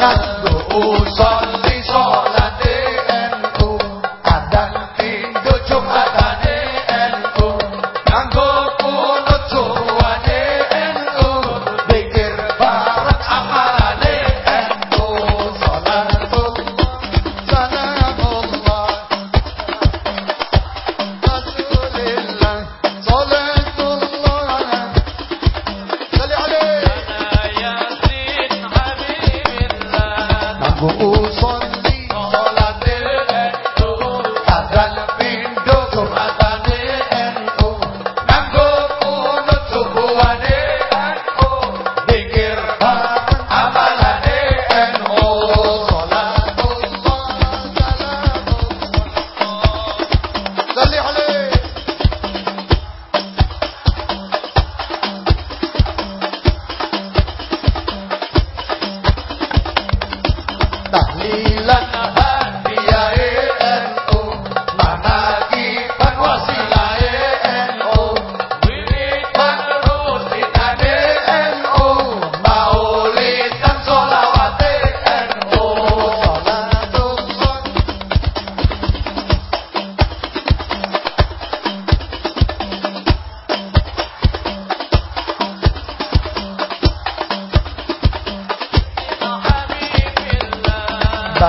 کند و او سالی سال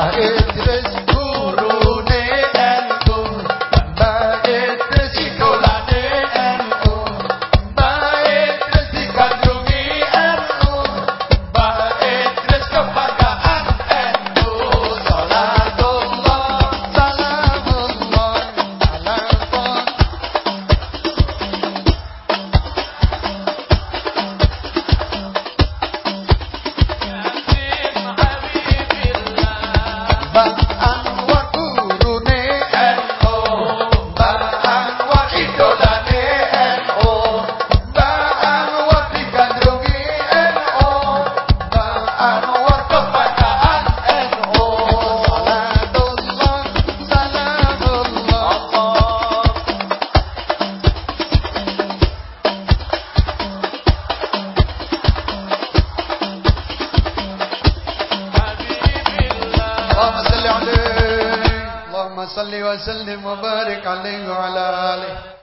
Yeah. اللهم صل عليه. اللهم صل وسلم وبارك عليه وعلى آله.